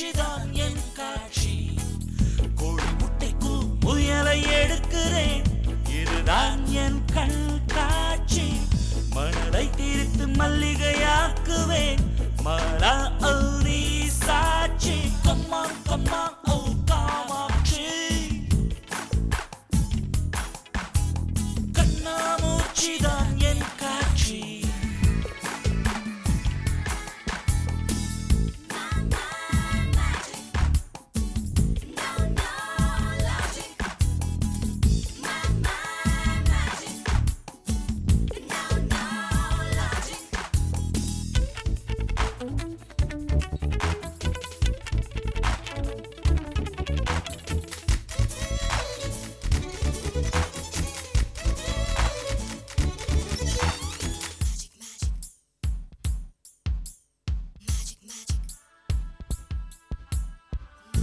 காட்சிதான் என் காட்சி. கோழி முட்டைக்கு முயலை எடுக்கிறேன். இதுதான் என் கண் காட்சி. மணலை தீர்த்து மல்லிகையாக்குவேன். மலா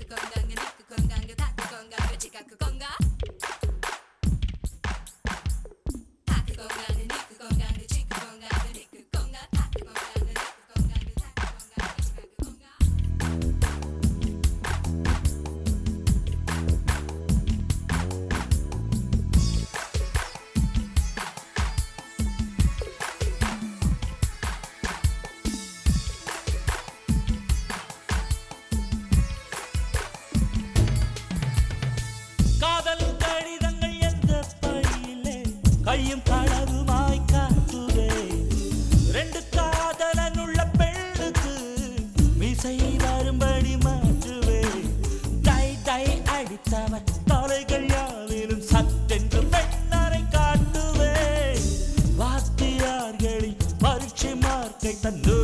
I'm gonna கையும் களவுமாய் காட்டுவே ரெண்டு காதலன் உள்ள பெண்ணுக்கு மிசை வரும்படி மாற்றுவே. தை தை அடித்தவன் தலைகள் யாவிலும் சத்தென்று பெண்ணரை காட்டுவே. வாத்தியார்களின் பரீட்சை மார்க்கை தந்து